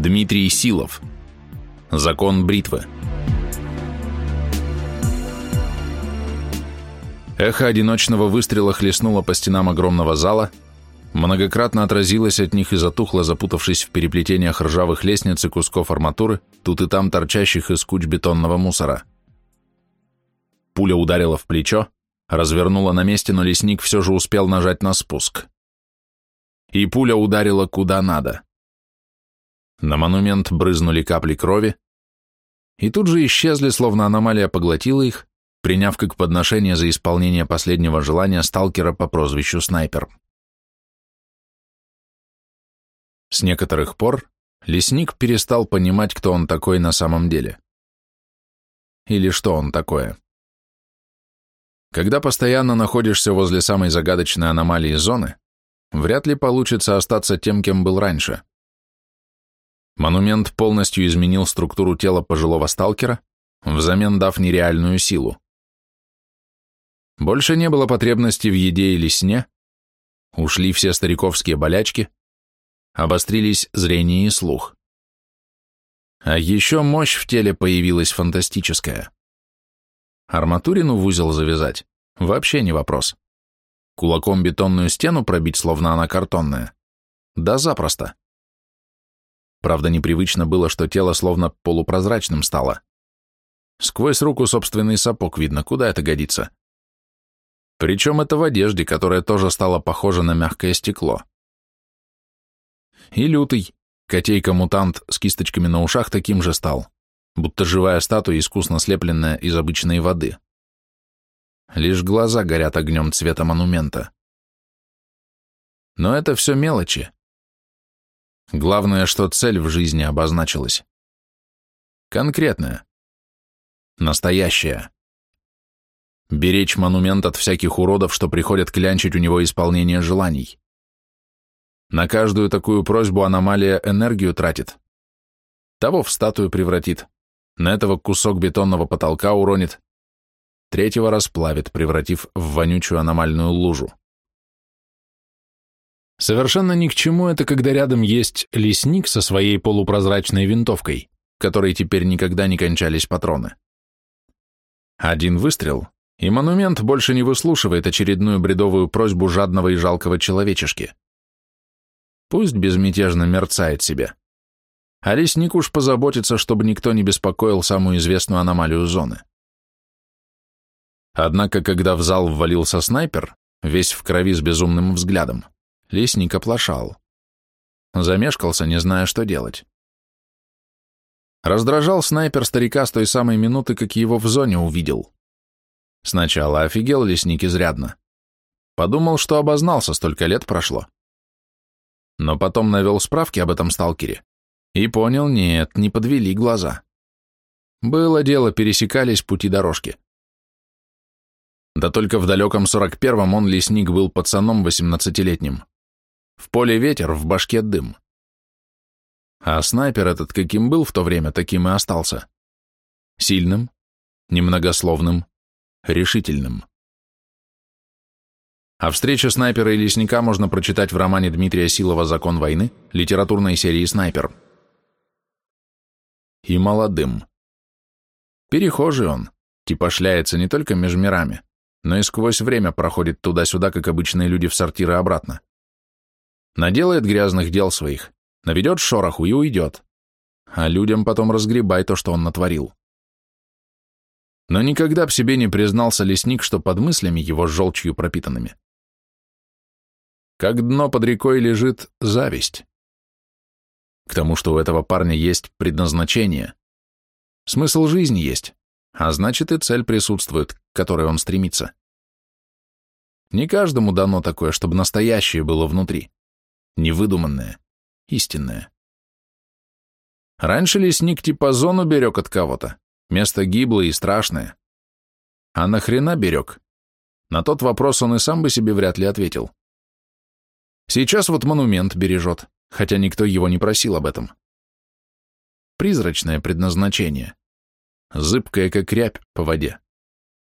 Дмитрий Силов. Закон бритвы. Эхо одиночного выстрела хлестнуло по стенам огромного зала, многократно отразилось от них и затухло, запутавшись в переплетениях ржавых лестниц и кусков арматуры, тут и там торчащих из куч бетонного мусора. Пуля ударила в плечо, развернула на месте, но лесник все же успел нажать на спуск. И пуля ударила куда надо. На монумент брызнули капли крови, и тут же исчезли, словно аномалия поглотила их, приняв как подношение за исполнение последнего желания сталкера по прозвищу Снайпер. С некоторых пор лесник перестал понимать, кто он такой на самом деле. Или что он такое. Когда постоянно находишься возле самой загадочной аномалии зоны, вряд ли получится остаться тем, кем был раньше. Монумент полностью изменил структуру тела пожилого сталкера, взамен дав нереальную силу. Больше не было потребности в еде или сне, ушли все стариковские болячки, обострились зрение и слух. А еще мощь в теле появилась фантастическая. Арматурину в узел завязать – вообще не вопрос. Кулаком бетонную стену пробить, словно она картонная? Да запросто. Правда, непривычно было, что тело словно полупрозрачным стало. Сквозь руку собственный сапог видно, куда это годится. Причем это в одежде, которая тоже стала похожа на мягкое стекло. И лютый, котейка-мутант с кисточками на ушах таким же стал, будто живая статуя, искусно слепленная из обычной воды. Лишь глаза горят огнем цвета монумента. Но это все мелочи. Главное, что цель в жизни обозначилась. Конкретная. Настоящая. Беречь монумент от всяких уродов, что приходят клянчить у него исполнение желаний. На каждую такую просьбу аномалия энергию тратит. Того в статую превратит, на этого кусок бетонного потолка уронит, третьего расплавит, превратив в вонючую аномальную лужу. Совершенно ни к чему это, когда рядом есть лесник со своей полупрозрачной винтовкой, которой теперь никогда не кончались патроны. Один выстрел, и монумент больше не выслушивает очередную бредовую просьбу жадного и жалкого человечешки. Пусть безмятежно мерцает себе. А лесник уж позаботится, чтобы никто не беспокоил самую известную аномалию зоны. Однако, когда в зал ввалился снайпер, весь в крови с безумным взглядом, Лесник оплошал. Замешкался, не зная, что делать. Раздражал снайпер старика с той самой минуты, как его в зоне увидел. Сначала офигел лесник изрядно. Подумал, что обознался, столько лет прошло. Но потом навел справки об этом сталкере и понял, нет, не подвели глаза. Было дело, пересекались пути дорожки. Да только в далеком сорок первом он, лесник, был пацаном восемнадцатилетним. В поле ветер, в башке дым. А снайпер этот каким был в то время, таким и остался. Сильным, немногословным, решительным. А встречу снайпера и лесника можно прочитать в романе Дмитрия Силова «Закон войны» литературной серии «Снайпер». И молодым. Перехожий он, типа шляется не только между мирами, но и сквозь время проходит туда-сюда, как обычные люди в сортиры обратно. Наделает грязных дел своих, наведет шороху и уйдет. А людям потом разгребай то, что он натворил. Но никогда б себе не признался лесник, что под мыслями его желчью пропитанными. Как дно под рекой лежит зависть. К тому, что у этого парня есть предназначение. Смысл жизни есть, а значит и цель присутствует, к которой он стремится. Не каждому дано такое, чтобы настоящее было внутри невыдуманное, истинное. Раньше лесник типа зону берег от кого-то, место гиблое и страшное. А нахрена берег? На тот вопрос он и сам бы себе вряд ли ответил. Сейчас вот монумент бережет, хотя никто его не просил об этом. Призрачное предназначение. Зыбкое, как рябь по воде.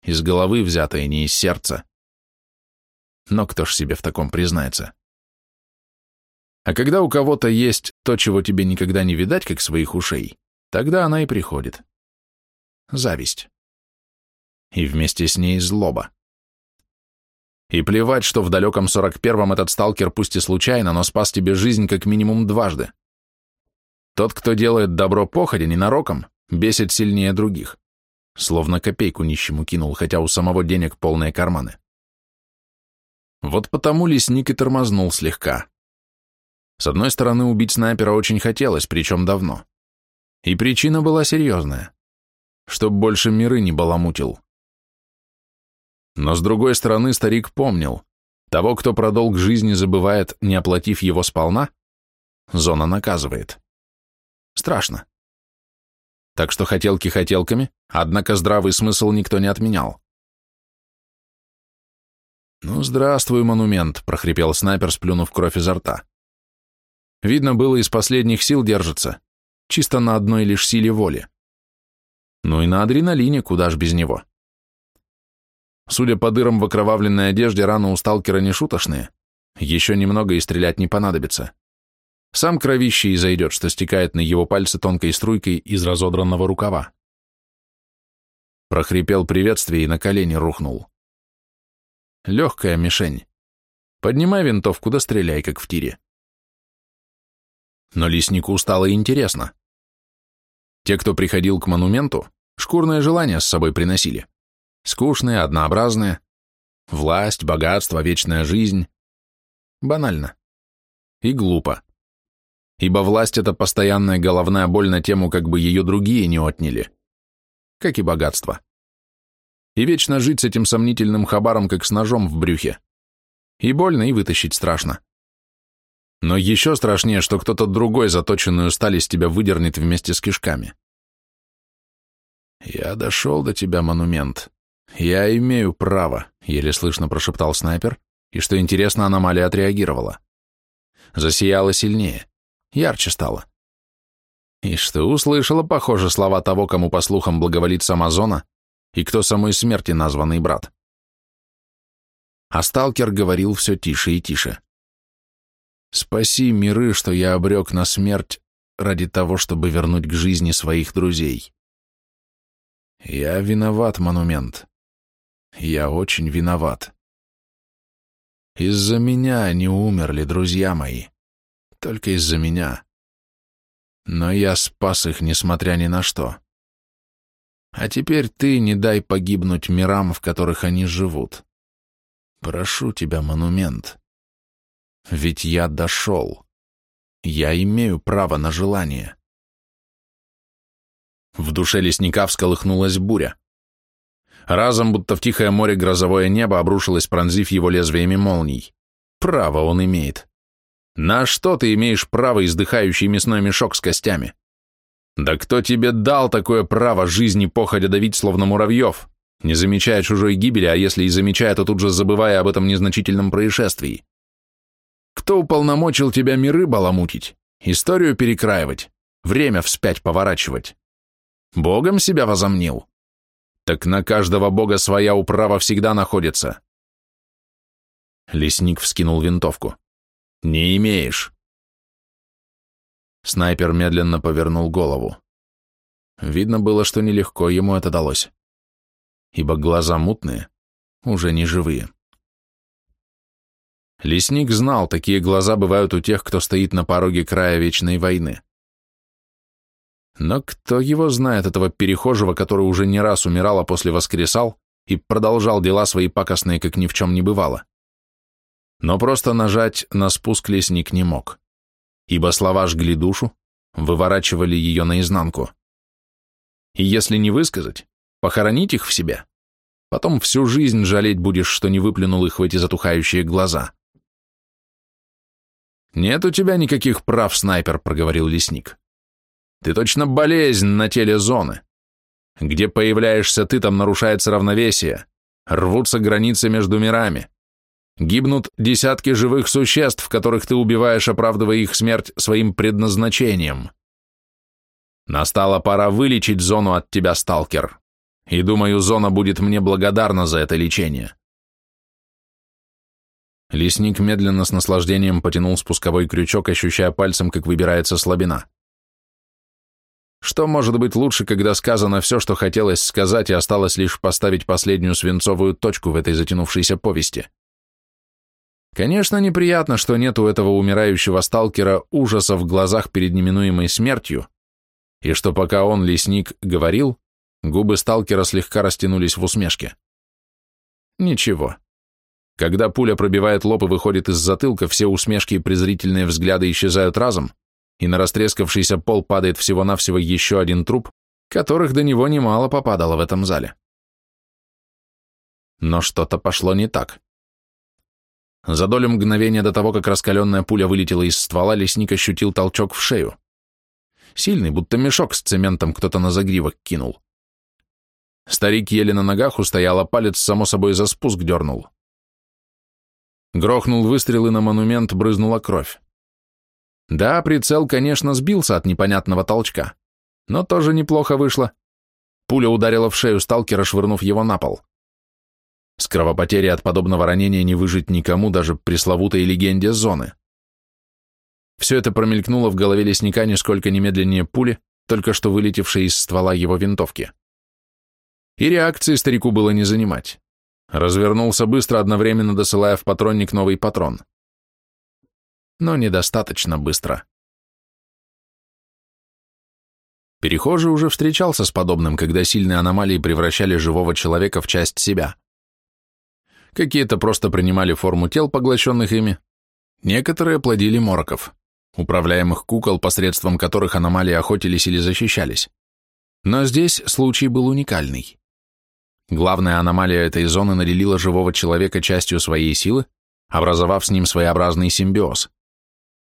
Из головы взятое, не из сердца. Но кто ж себе в таком признается? А когда у кого-то есть то, чего тебе никогда не видать, как своих ушей, тогда она и приходит. Зависть. И вместе с ней злоба. И плевать, что в далеком 41-м этот сталкер пусть и случайно, но спас тебе жизнь как минимум дважды. Тот, кто делает добро походя, ненароком, бесит сильнее других. Словно копейку нищему кинул, хотя у самого денег полные карманы. Вот потому лесник и тормознул слегка. С одной стороны, убить снайпера очень хотелось, причем давно. И причина была серьезная. Чтоб больше миры не баламутил. Но с другой стороны, старик помнил, того, кто про долг жизни забывает, не оплатив его сполна, зона наказывает. Страшно. Так что хотелки хотелками, однако здравый смысл никто не отменял. «Ну, здравствуй, монумент», — прохрипел снайпер, сплюнув кровь изо рта. Видно было, из последних сил держится, чисто на одной лишь силе воли. Ну и на адреналине, куда ж без него. Судя по дырам в окровавленной одежде, раны у сталкера не шуточные. Еще немного и стрелять не понадобится. Сам кровище и зайдет, что стекает на его пальцы тонкой струйкой из разодранного рукава. Прохрипел приветствие и на колени рухнул. Легкая мишень. Поднимай винтовку да стреляй, как в тире. Но леснику стало интересно. Те, кто приходил к монументу, шкурное желание с собой приносили. Скучные, однообразные. Власть, богатство, вечная жизнь. Банально. И глупо. Ибо власть — это постоянная головная боль на тему, как бы ее другие не отняли. Как и богатство. И вечно жить с этим сомнительным хабаром, как с ножом в брюхе. И больно, и вытащить страшно. Но еще страшнее, что кто-то другой заточенную сталь из тебя выдернет вместе с кишками. «Я дошел до тебя, монумент», «Я имею право», — еле слышно прошептал снайпер, и, что интересно, аномалия отреагировала. Засияла сильнее, ярче стало. И что услышала, похоже, слова того, кому по слухам благоволит сама зона, и кто самой смерти названный брат. А сталкер говорил все тише и тише. «Спаси миры, что я обрек на смерть ради того, чтобы вернуть к жизни своих друзей. Я виноват, монумент. Я очень виноват. Из-за меня они умерли, друзья мои. Только из-за меня. Но я спас их, несмотря ни на что. А теперь ты не дай погибнуть мирам, в которых они живут. Прошу тебя, монумент. Ведь я дошел. Я имею право на желание. В душе лесника всколыхнулась буря. Разом, будто в тихое море грозовое небо, обрушилось, пронзив его лезвиями молний. Право он имеет. На что ты имеешь право, издыхающий мясной мешок с костями? Да кто тебе дал такое право жизни походя давить, словно муравьев, не замечая чужой гибели, а если и замечая, то тут же забывая об этом незначительном происшествии? Кто уполномочил тебя миры баламутить, историю перекраивать, время вспять поворачивать? Богом себя возомнил? Так на каждого бога своя управа всегда находится. Лесник вскинул винтовку. Не имеешь. Снайпер медленно повернул голову. Видно было, что нелегко ему это далось, ибо глаза мутные, уже не живые. Лесник знал, такие глаза бывают у тех, кто стоит на пороге края вечной войны. Но кто его знает, этого перехожего, который уже не раз умирал, а после воскресал и продолжал дела свои пакостные, как ни в чем не бывало. Но просто нажать на спуск лесник не мог, ибо слова жгли душу, выворачивали ее наизнанку. И если не высказать, похоронить их в себе, потом всю жизнь жалеть будешь, что не выплюнул их в эти затухающие глаза. «Нет у тебя никаких прав, снайпер», — проговорил лесник. Ты точно болезнь на теле зоны. Где появляешься ты, там нарушается равновесие, рвутся границы между мирами. Гибнут десятки живых существ, которых ты убиваешь, оправдывая их смерть своим предназначением. Настала пора вылечить зону от тебя, сталкер. И думаю, зона будет мне благодарна за это лечение. Лесник медленно с наслаждением потянул спусковой крючок, ощущая пальцем, как выбирается слабина. Что может быть лучше, когда сказано все, что хотелось сказать, и осталось лишь поставить последнюю свинцовую точку в этой затянувшейся повести? Конечно, неприятно, что нет у этого умирающего сталкера ужаса в глазах перед неминуемой смертью, и что пока он, лесник, говорил, губы сталкера слегка растянулись в усмешке. Ничего. Когда пуля пробивает лоб и выходит из затылка, все усмешки и презрительные взгляды исчезают разом, и на растрескавшийся пол падает всего-навсего еще один труп, которых до него немало попадало в этом зале. Но что-то пошло не так. За долю мгновения до того, как раскаленная пуля вылетела из ствола, лесник ощутил толчок в шею. Сильный, будто мешок с цементом кто-то на загривок кинул. Старик еле на ногах устоял, а палец само собой за спуск дернул. Грохнул выстрел, и на монумент брызнула кровь. Да, прицел, конечно, сбился от непонятного толчка, но тоже неплохо вышло. Пуля ударила в шею сталкера, швырнув его на пол. С кровопотерей от подобного ранения не выжить никому, даже пресловутой легенде зоны. Все это промелькнуло в голове лесника нисколько немедленнее пули, только что вылетевшей из ствола его винтовки. И реакции старику было не занимать. Развернулся быстро, одновременно досылая в патронник новый патрон но недостаточно быстро. Перехожий уже встречался с подобным, когда сильные аномалии превращали живого человека в часть себя. Какие-то просто принимали форму тел, поглощенных ими, некоторые плодили мороков, управляемых кукол, посредством которых аномалии охотились или защищались. Но здесь случай был уникальный. Главная аномалия этой зоны наделила живого человека частью своей силы, образовав с ним своеобразный симбиоз.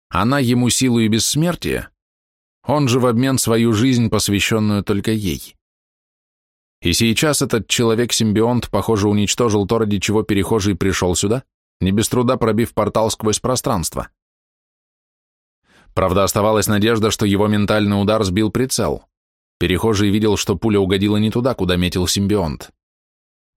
Она ему силу и бессмертие, он же в обмен свою жизнь, посвященную только ей. И сейчас этот человек-симбионт, похоже, уничтожил то, ради чего перехожий пришел сюда, не без труда пробив портал сквозь пространство. Правда, оставалась надежда, что его ментальный удар сбил прицел. Перехожий видел, что пуля угодила не туда, куда метил симбионт.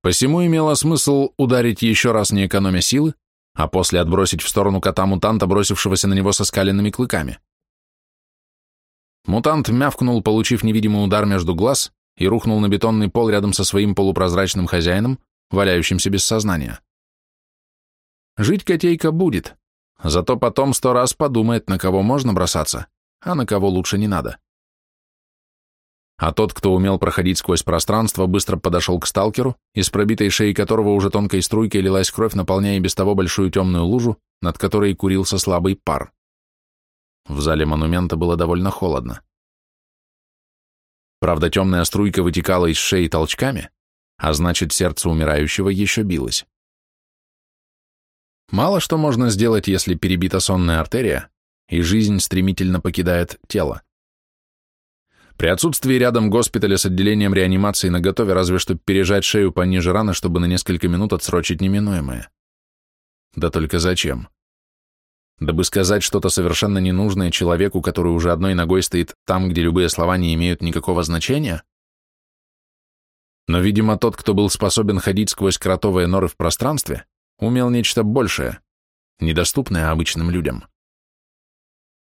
Посему имело смысл ударить еще раз, не экономя силы, а после отбросить в сторону кота-мутанта, бросившегося на него со скаленными клыками. Мутант мявкнул, получив невидимый удар между глаз, и рухнул на бетонный пол рядом со своим полупрозрачным хозяином, валяющимся без сознания. Жить котейка будет, зато потом сто раз подумает, на кого можно бросаться, а на кого лучше не надо а тот, кто умел проходить сквозь пространство, быстро подошел к сталкеру, из пробитой шеи которого уже тонкой струйкой лилась кровь, наполняя без того большую темную лужу, над которой курился слабый пар. В зале монумента было довольно холодно. Правда, темная струйка вытекала из шеи толчками, а значит, сердце умирающего еще билось. Мало что можно сделать, если перебита сонная артерия, и жизнь стремительно покидает тело. При отсутствии рядом госпиталя с отделением реанимации на готове разве что пережать шею пониже раны, чтобы на несколько минут отсрочить неминуемое. Да только зачем? Дабы сказать что-то совершенно ненужное человеку, который уже одной ногой стоит там, где любые слова не имеют никакого значения? Но, видимо, тот, кто был способен ходить сквозь кротовые норы в пространстве, умел нечто большее, недоступное обычным людям.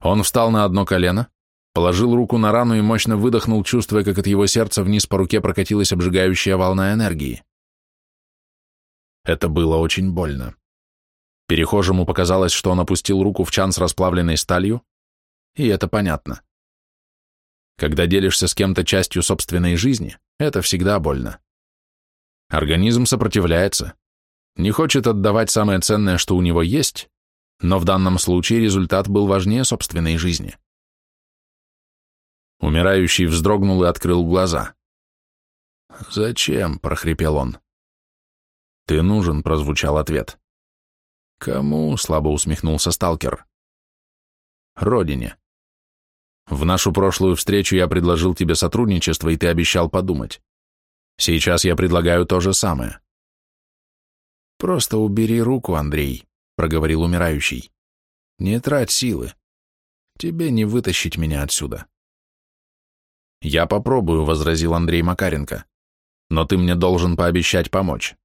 Он встал на одно колено, Положил руку на рану и мощно выдохнул, чувствуя, как от его сердца вниз по руке прокатилась обжигающая волна энергии. Это было очень больно. Перехожему показалось, что он опустил руку в чан с расплавленной сталью, и это понятно. Когда делишься с кем-то частью собственной жизни, это всегда больно. Организм сопротивляется, не хочет отдавать самое ценное, что у него есть, но в данном случае результат был важнее собственной жизни. Умирающий вздрогнул и открыл глаза. «Зачем?» — прохрипел он. «Ты нужен», — прозвучал ответ. «Кому?» — слабо усмехнулся сталкер. «Родине. В нашу прошлую встречу я предложил тебе сотрудничество, и ты обещал подумать. Сейчас я предлагаю то же самое». «Просто убери руку, Андрей», — проговорил умирающий. «Не трать силы. Тебе не вытащить меня отсюда». «Я попробую», — возразил Андрей Макаренко. «Но ты мне должен пообещать помочь».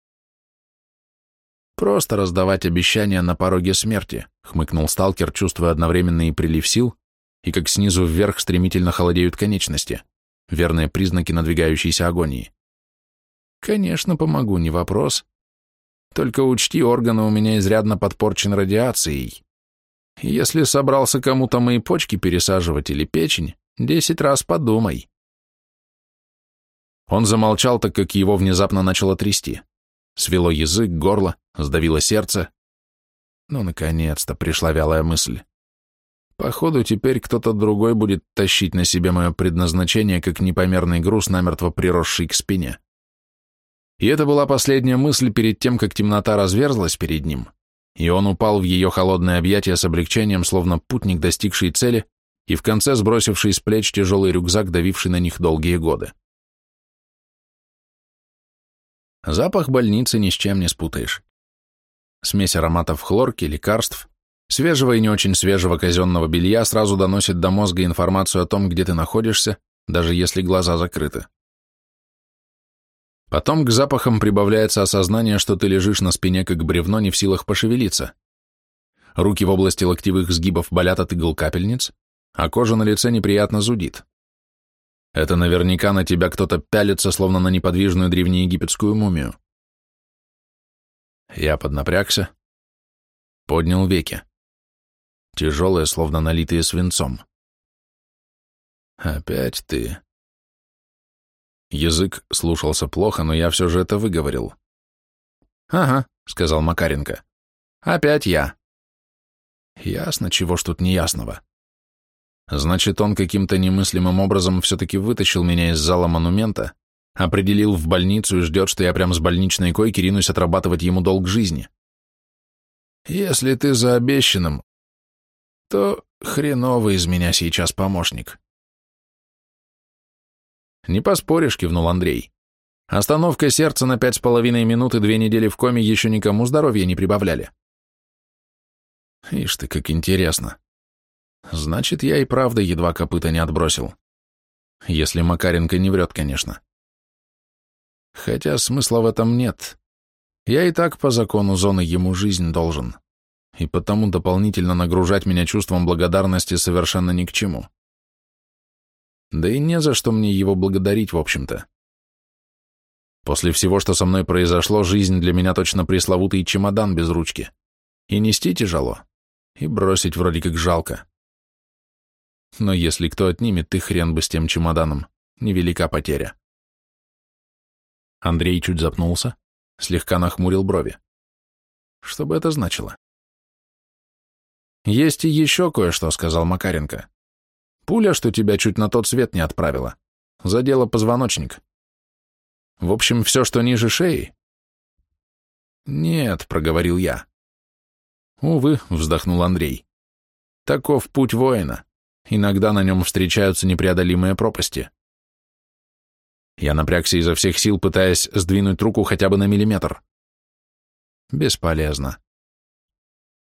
Просто раздавать обещания на пороге смерти, хмыкнул сталкер, чувствуя одновременно и прилив сил, и как снизу вверх стремительно холодеют конечности, верные признаки надвигающейся агонии. Конечно, помогу, не вопрос. Только учти, органы у меня изрядно подпорчены радиацией. Если собрался кому-то мои почки пересаживать или печень, десять раз подумай. Он замолчал, так как его внезапно начало трясти. Свело язык, горло, сдавило сердце. Ну, наконец-то пришла вялая мысль. Походу, теперь кто-то другой будет тащить на себе мое предназначение, как непомерный груз, намертво приросший к спине. И это была последняя мысль перед тем, как темнота разверзлась перед ним, и он упал в ее холодное объятие с облегчением, словно путник, достигший цели, и в конце сбросивший с плеч тяжелый рюкзак, давивший на них долгие годы. Запах больницы ни с чем не спутаешь. Смесь ароматов хлорки, лекарств, свежего и не очень свежего казенного белья сразу доносит до мозга информацию о том, где ты находишься, даже если глаза закрыты. Потом к запахам прибавляется осознание, что ты лежишь на спине, как бревно, не в силах пошевелиться. Руки в области локтевых сгибов болят от игл капельниц, а кожа на лице неприятно зудит. Это наверняка на тебя кто-то пялится, словно на неподвижную древнеегипетскую мумию. Я поднапрягся, поднял веки. Тяжелые, словно налитые свинцом. «Опять ты», Язык слушался плохо, но я все же это выговорил. «Ага», — сказал Макаренко. «Опять я». Ясно, чего ж тут неясного. Значит, он каким-то немыслимым образом все-таки вытащил меня из зала монумента, определил в больницу и ждет, что я прям с больничной койки ринусь отрабатывать ему долг жизни. Если ты за обещанным, то хреновый из меня сейчас помощник. «Не поспоришь», — кивнул Андрей. «Остановка сердца на пять с половиной минут и две недели в коме еще никому здоровья не прибавляли». Ишь ты, как интересно. Значит, я и правда едва копыта не отбросил. Если Макаренко не врет, конечно. Хотя смысла в этом нет. Я и так по закону зоны ему жизнь должен. И потому дополнительно нагружать меня чувством благодарности совершенно ни к чему. Да и не за что мне его благодарить, в общем-то. После всего, что со мной произошло, жизнь для меня точно пресловутый чемодан без ручки. И нести тяжело, и бросить вроде как жалко. Но если кто отнимет, ты хрен бы с тем чемоданом. Невелика потеря. Андрей чуть запнулся, слегка нахмурил брови. Что бы это значило? «Есть и еще кое-что», — сказал Макаренко. Пуля, что тебя чуть на тот свет не отправила. Задела позвоночник. В общем, все, что ниже шеи. Нет, проговорил я. Увы, вздохнул Андрей. Таков путь воина. Иногда на нем встречаются непреодолимые пропасти. Я напрягся изо всех сил, пытаясь сдвинуть руку хотя бы на миллиметр. Бесполезно.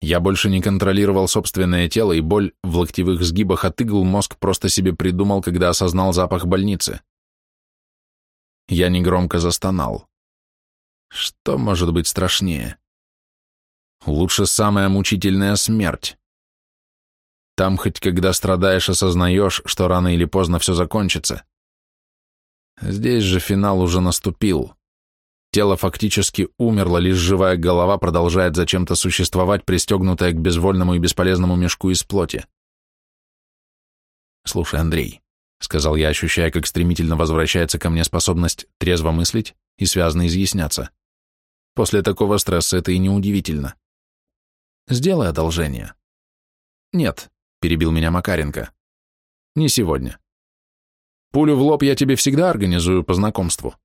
Я больше не контролировал собственное тело, и боль в локтевых сгибах от игл мозг просто себе придумал, когда осознал запах больницы. Я негромко застонал. Что может быть страшнее? Лучше самая мучительная смерть. Там хоть когда страдаешь, осознаешь, что рано или поздно все закончится. Здесь же финал уже наступил. Тело фактически умерло, лишь живая голова продолжает зачем-то существовать, пристегнутая к безвольному и бесполезному мешку из плоти. «Слушай, Андрей», — сказал я, ощущая, как стремительно возвращается ко мне способность трезво мыслить и связно изъясняться. После такого стресса это и неудивительно. «Сделай одолжение». «Нет», — перебил меня Макаренко. «Не сегодня. Пулю в лоб я тебе всегда организую по знакомству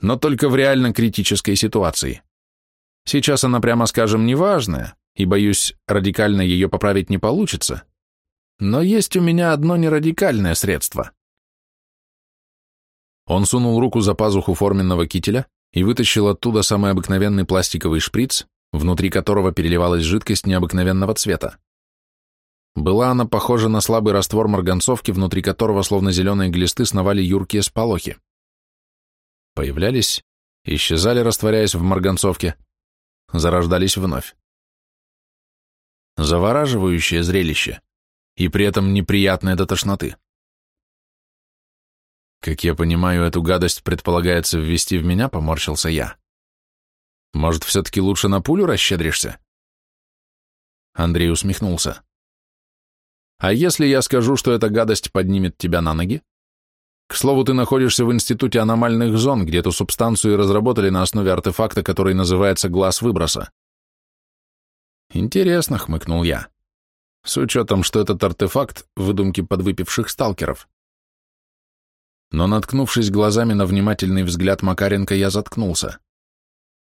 но только в реально критической ситуации. Сейчас она, прямо скажем, неважная, и, боюсь, радикально ее поправить не получится, но есть у меня одно нерадикальное средство. Он сунул руку за пазуху форменного кителя и вытащил оттуда самый обыкновенный пластиковый шприц, внутри которого переливалась жидкость необыкновенного цвета. Была она похожа на слабый раствор марганцовки, внутри которого, словно зеленые глисты, сновали юркие сполохи появлялись, исчезали, растворяясь в марганцовке, зарождались вновь. Завораживающее зрелище, и при этом неприятное до тошноты. Как я понимаю, эту гадость предполагается ввести в меня, поморщился я. Может, все-таки лучше на пулю расщедришься? Андрей усмехнулся. А если я скажу, что эта гадость поднимет тебя на ноги? К слову, ты находишься в Институте аномальных зон, где эту субстанцию разработали на основе артефакта, который называется глаз выброса. Интересно, хмыкнул я. С учетом, что этот артефакт — выдумки подвыпивших сталкеров. Но, наткнувшись глазами на внимательный взгляд Макаренко, я заткнулся.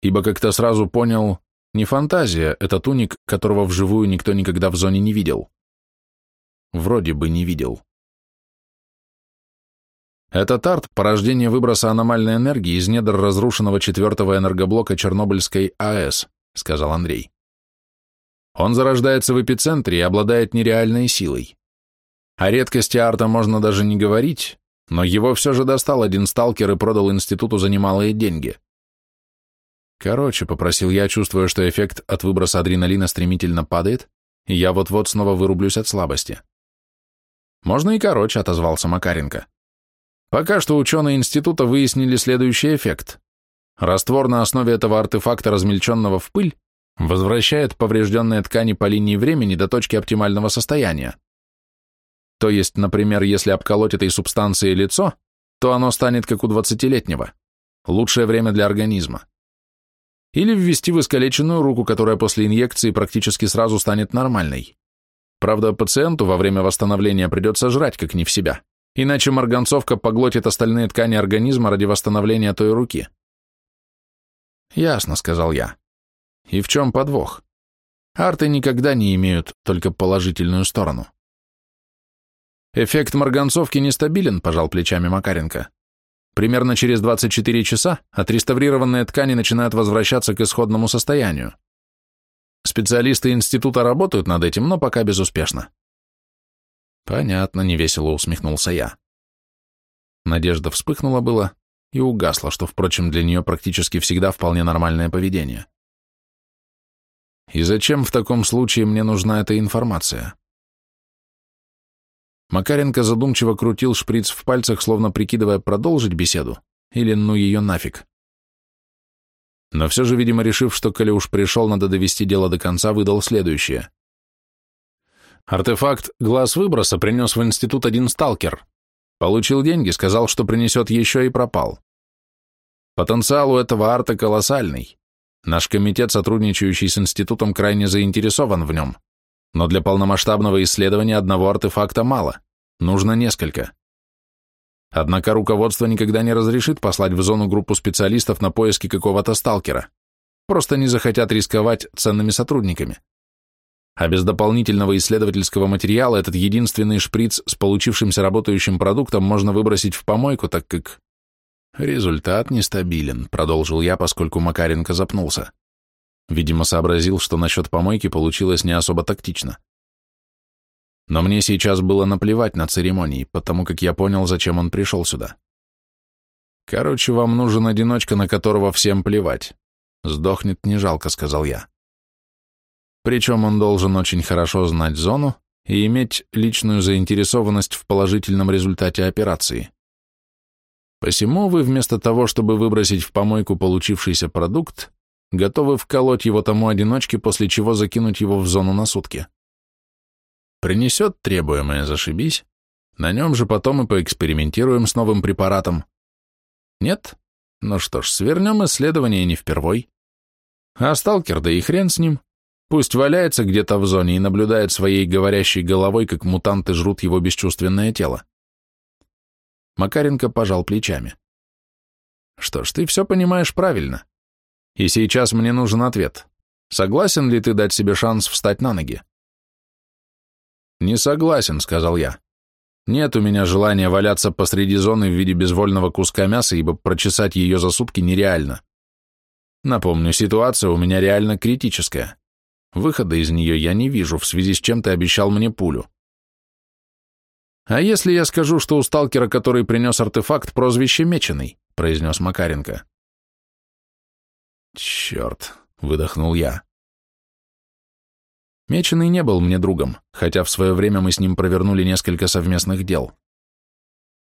Ибо как-то сразу понял, не фантазия, это туник, которого вживую никто никогда в зоне не видел. Вроде бы не видел. Этот арт – порождение выброса аномальной энергии из недр разрушенного четвертого энергоблока Чернобыльской АЭС, сказал Андрей. Он зарождается в эпицентре и обладает нереальной силой. О редкости арта можно даже не говорить, но его все же достал один сталкер и продал институту за немалые деньги. Короче, попросил я, чувствуя, что эффект от выброса адреналина стремительно падает, и я вот-вот снова вырублюсь от слабости. Можно и короче, отозвался Макаренко. Пока что ученые института выяснили следующий эффект. Раствор на основе этого артефакта, размельченного в пыль, возвращает поврежденные ткани по линии времени до точки оптимального состояния. То есть, например, если обколоть этой субстанцией лицо, то оно станет как у 20-летнего. Лучшее время для организма. Или ввести в искалеченную руку, которая после инъекции практически сразу станет нормальной. Правда, пациенту во время восстановления придется жрать, как не в себя иначе марганцовка поглотит остальные ткани организма ради восстановления той руки. Ясно, сказал я. И в чем подвох? Арты никогда не имеют только положительную сторону. Эффект марганцовки нестабилен, пожал плечами Макаренко. Примерно через 24 часа отреставрированные ткани начинают возвращаться к исходному состоянию. Специалисты института работают над этим, но пока безуспешно. Понятно, невесело усмехнулся я. Надежда вспыхнула было и угасла, что, впрочем, для нее практически всегда вполне нормальное поведение. И зачем в таком случае мне нужна эта информация? Макаренко задумчиво крутил шприц в пальцах, словно прикидывая, продолжить беседу или ну ее нафиг. Но все же, видимо, решив, что коли уж пришел, надо довести дело до конца, выдал следующее. Артефакт «Глаз выброса» принес в институт один сталкер. Получил деньги, сказал, что принесет еще и пропал. Потенциал у этого арта колоссальный. Наш комитет, сотрудничающий с институтом, крайне заинтересован в нем. Но для полномасштабного исследования одного артефакта мало. Нужно несколько. Однако руководство никогда не разрешит послать в зону группу специалистов на поиски какого-то сталкера. Просто не захотят рисковать ценными сотрудниками а без дополнительного исследовательского материала этот единственный шприц с получившимся работающим продуктом можно выбросить в помойку, так как... Результат нестабилен, продолжил я, поскольку Макаренко запнулся. Видимо, сообразил, что насчет помойки получилось не особо тактично. Но мне сейчас было наплевать на церемонии, потому как я понял, зачем он пришел сюда. Короче, вам нужен одиночка, на которого всем плевать. Сдохнет не жалко, сказал я. Причем он должен очень хорошо знать зону и иметь личную заинтересованность в положительном результате операции. Посему вы вместо того, чтобы выбросить в помойку получившийся продукт, готовы вколоть его тому одиночке, после чего закинуть его в зону на сутки. Принесет требуемое, зашибись, на нем же потом и поэкспериментируем с новым препаратом. Нет? Ну что ж, свернем исследование не впервой. А сталкер, да и хрен с ним, Пусть валяется где-то в зоне и наблюдает своей говорящей головой, как мутанты жрут его бесчувственное тело. Макаренко пожал плечами. Что ж, ты все понимаешь правильно. И сейчас мне нужен ответ. Согласен ли ты дать себе шанс встать на ноги? Не согласен, сказал я. Нет у меня желания валяться посреди зоны в виде безвольного куска мяса, ибо прочесать ее за сутки нереально. Напомню, ситуация у меня реально критическая. Выхода из нее я не вижу, в связи с чем ты обещал мне пулю. А если я скажу, что у сталкера, который принес артефакт, прозвище Меченый, произнес Макаренко. Черт, — выдохнул я. Меченый не был мне другом, хотя в свое время мы с ним провернули несколько совместных дел.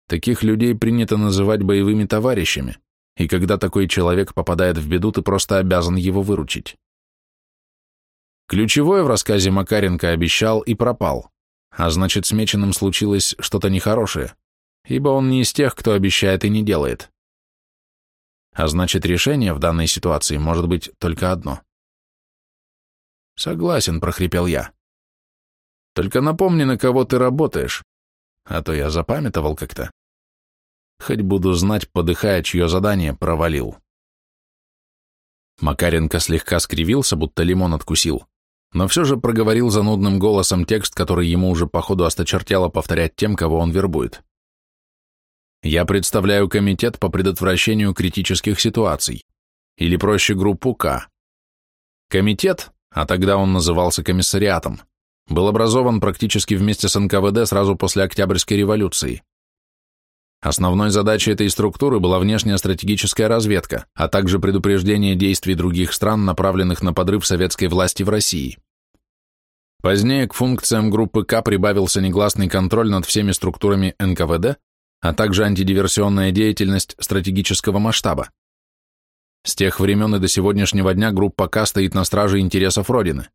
Таких людей принято называть боевыми товарищами, и когда такой человек попадает в беду, ты просто обязан его выручить. Ключевое в рассказе Макаренко обещал и пропал, а значит, с Меченым случилось что-то нехорошее, ибо он не из тех, кто обещает и не делает. А значит, решение в данной ситуации может быть только одно. «Согласен», — прохрипел я. «Только напомни, на кого ты работаешь, а то я запамятовал как-то. Хоть буду знать, подыхая, чье задание провалил». Макаренко слегка скривился, будто лимон откусил, но все же проговорил занудным голосом текст, который ему уже походу осточертело повторять тем, кого он вербует. Я представляю комитет по предотвращению критических ситуаций, или проще группу К. Комитет, а тогда он назывался комиссариатом, был образован практически вместе с НКВД сразу после Октябрьской революции. Основной задачей этой структуры была внешняя стратегическая разведка, а также предупреждение действий других стран, направленных на подрыв советской власти в России. Позднее к функциям группы К прибавился негласный контроль над всеми структурами НКВД, а также антидиверсионная деятельность стратегического масштаба. С тех времен и до сегодняшнего дня группа К стоит на страже интересов Родины.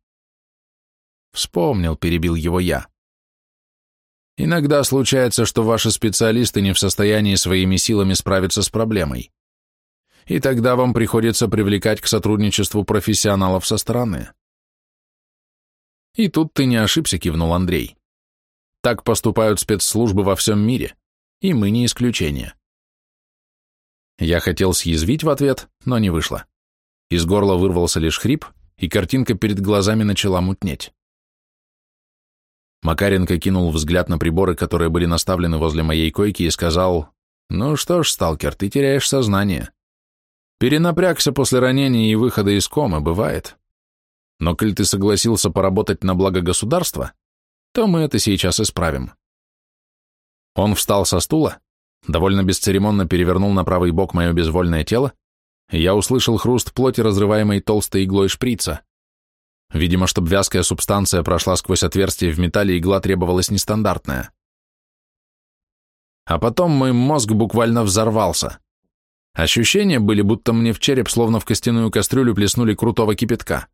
Вспомнил, перебил его я. Иногда случается, что ваши специалисты не в состоянии своими силами справиться с проблемой. И тогда вам приходится привлекать к сотрудничеству профессионалов со стороны. И тут ты не ошибся, кивнул Андрей. Так поступают спецслужбы во всем мире и мы не исключение. Я хотел съязвить в ответ, но не вышло. Из горла вырвался лишь хрип, и картинка перед глазами начала мутнеть. Макаренко кинул взгляд на приборы, которые были наставлены возле моей койки, и сказал, «Ну что ж, сталкер, ты теряешь сознание. Перенапрягся после ранения и выхода из комы, бывает. Но коль ты согласился поработать на благо государства, то мы это сейчас исправим. Он встал со стула, довольно бесцеремонно перевернул на правый бок мое безвольное тело, и я услышал хруст плоти, разрываемой толстой иглой шприца. Видимо, чтобы вязкая субстанция прошла сквозь отверстие в металле, игла требовалась нестандартная. А потом мой мозг буквально взорвался. Ощущения были, будто мне в череп, словно в костяную кастрюлю, плеснули крутого кипятка.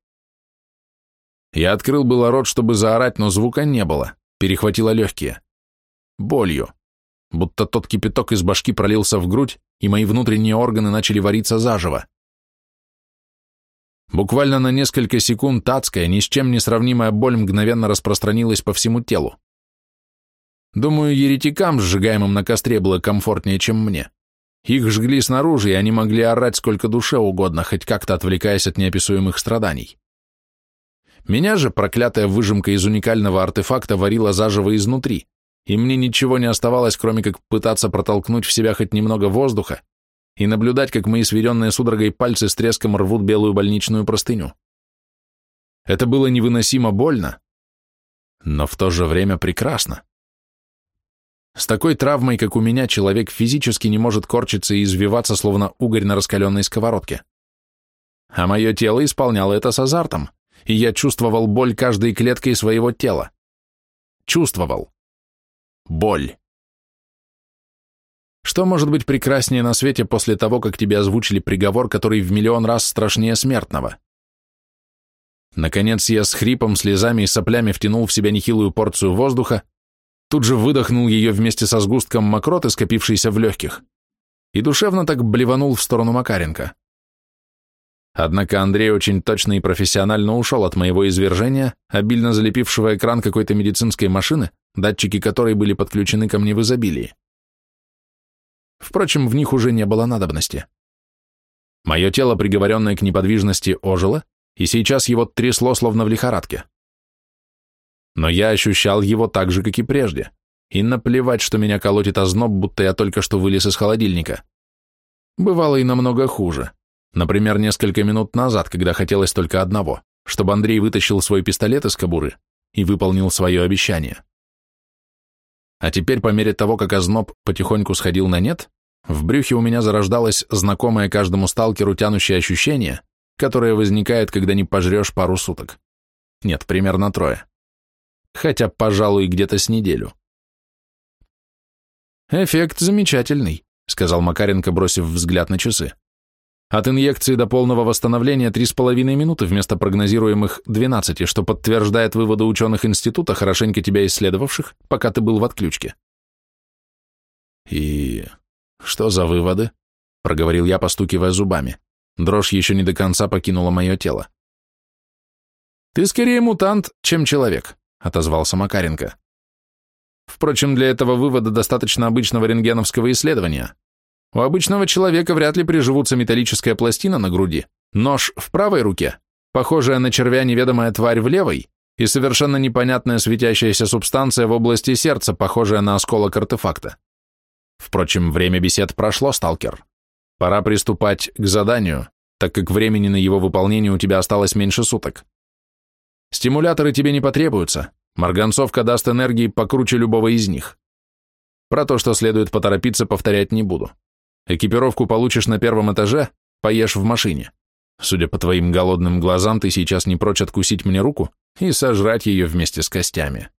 Я открыл было рот, чтобы заорать, но звука не было, перехватило легкие болью, будто тот кипяток из башки пролился в грудь, и мои внутренние органы начали вариться заживо. Буквально на несколько секунд адская, ни с чем не сравнимая боль мгновенно распространилась по всему телу. Думаю, еретикам, сжигаемым на костре, было комфортнее, чем мне. Их жгли снаружи, и они могли орать сколько душе угодно, хоть как-то отвлекаясь от неописуемых страданий. Меня же проклятая выжимка из уникального артефакта варила заживо изнутри, и мне ничего не оставалось, кроме как пытаться протолкнуть в себя хоть немного воздуха и наблюдать, как мои сведенные судорогой пальцы с треском рвут белую больничную простыню. Это было невыносимо больно, но в то же время прекрасно. С такой травмой, как у меня, человек физически не может корчиться и извиваться, словно угорь на раскаленной сковородке. А мое тело исполняло это с азартом, и я чувствовал боль каждой клеткой своего тела. Чувствовал. Боль. Что может быть прекраснее на свете после того, как тебе озвучили приговор, который в миллион раз страшнее смертного? Наконец я с хрипом, слезами и соплями втянул в себя нехилую порцию воздуха, тут же выдохнул ее вместе со сгустком мокроты, скопившейся в легких, и душевно так блеванул в сторону Макаренко. Однако Андрей очень точно и профессионально ушел от моего извержения, обильно залепившего экран какой-то медицинской машины, датчики которой были подключены ко мне в изобилии. Впрочем, в них уже не было надобности. Мое тело, приговоренное к неподвижности, ожило, и сейчас его трясло, словно в лихорадке. Но я ощущал его так же, как и прежде, и наплевать, что меня колотит озноб, будто я только что вылез из холодильника. Бывало и намного хуже. Например, несколько минут назад, когда хотелось только одного, чтобы Андрей вытащил свой пистолет из кобуры и выполнил свое обещание. А теперь, по мере того, как озноб потихоньку сходил на нет, в брюхе у меня зарождалось знакомое каждому сталкеру тянущее ощущение, которое возникает, когда не пожрешь пару суток. Нет, примерно трое. Хотя, пожалуй, где-то с неделю. «Эффект замечательный», — сказал Макаренко, бросив взгляд на часы. «От инъекции до полного восстановления три с половиной минуты вместо прогнозируемых двенадцати, что подтверждает выводы ученых института, хорошенько тебя исследовавших, пока ты был в отключке». «И что за выводы?» — проговорил я, постукивая зубами. Дрожь еще не до конца покинула мое тело. «Ты скорее мутант, чем человек», — отозвался Макаренко. Впрочем, для этого вывода достаточно обычного рентгеновского исследования. У обычного человека вряд ли приживутся металлическая пластина на груди, нож в правой руке, похожая на червя неведомая тварь в левой и совершенно непонятная светящаяся субстанция в области сердца, похожая на осколок артефакта. Впрочем, время бесед прошло, сталкер. Пора приступать к заданию, так как времени на его выполнение у тебя осталось меньше суток. Стимуляторы тебе не потребуются, Марганцовка даст энергии покруче любого из них. Про то, что следует поторопиться, повторять не буду. Экипировку получишь на первом этаже, поешь в машине. Судя по твоим голодным глазам, ты сейчас не прочь откусить мне руку и сожрать ее вместе с костями.